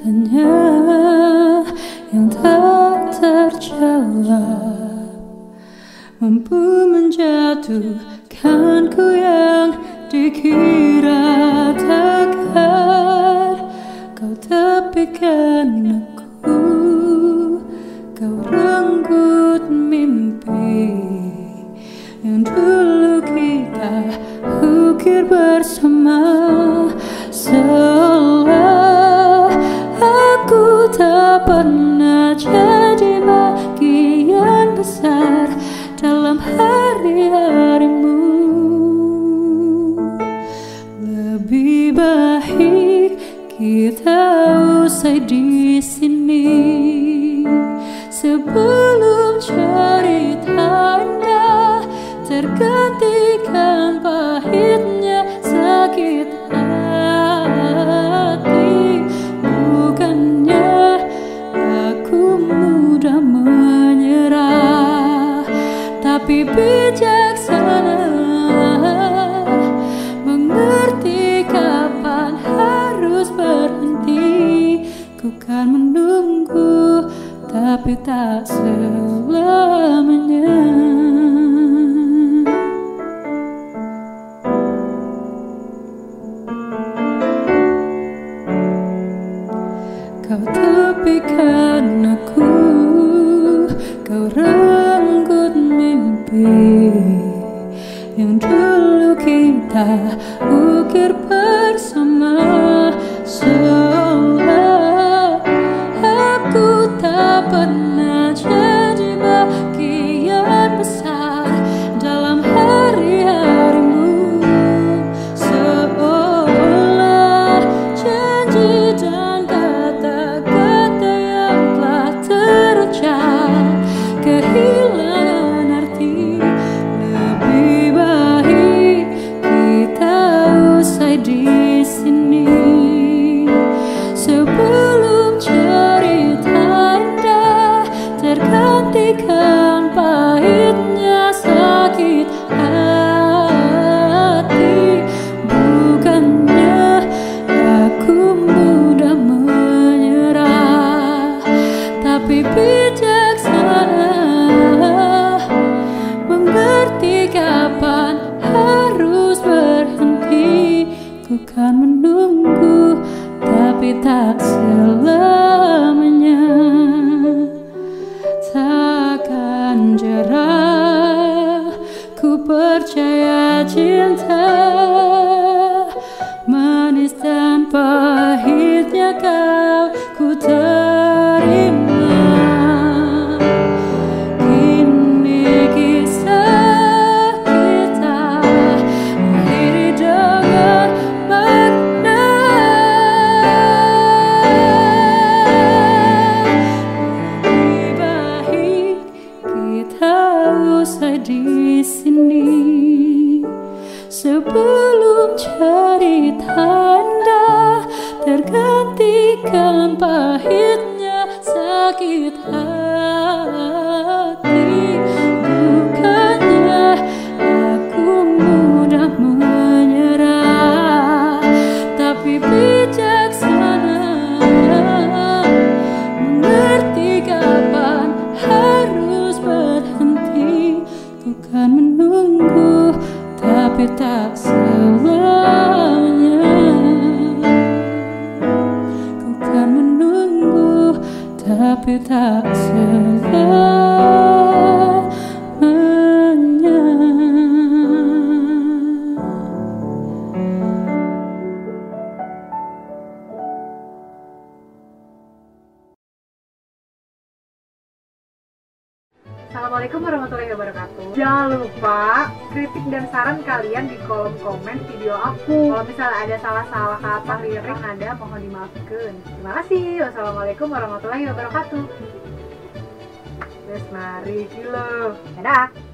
tanya yang tak terjawab. Mampu menjatuhkanku yang dikira takkan Kau tepikan aku Kau renggut mimpi Yang dulu kita ukir bersama. Seolah pernah jadi bagian besar Dalam hari-harimu Lebih baik kita usai di sini. Sebelum cerita indah tergantikan pahitnya Tapi bijaksana Mengerti kapan harus berhenti. Ku kan menunggu tapi tak selamanya. Kau tepikan aku Kau mimpi Yang dulu kita ukir bersama Ku kan menunggu tapi tak selamanya. Takkan jerah Ku percaya cinta di sini Sebelum cerita indah tergantikan pahitnya sakit hati. Bukannya aku mudah menyerah Tapi bijaksana. Mengerti kapan harus berhenti. Ku kan menunggu tapi tak selamanya Ku kan menunggu tapi tak selamanya Assalamualaikum warahmatullahi wabarakatuh. Jangan lupa kritik dan saran kalian di kolom komen video aku. Kalau misalnya ada salah-salah kata lirik ada mohon dimaafkan. Terima kasih. Wassalamualaikum warahmatullahi wabarakatuh. Terus mari kilo. Dadah.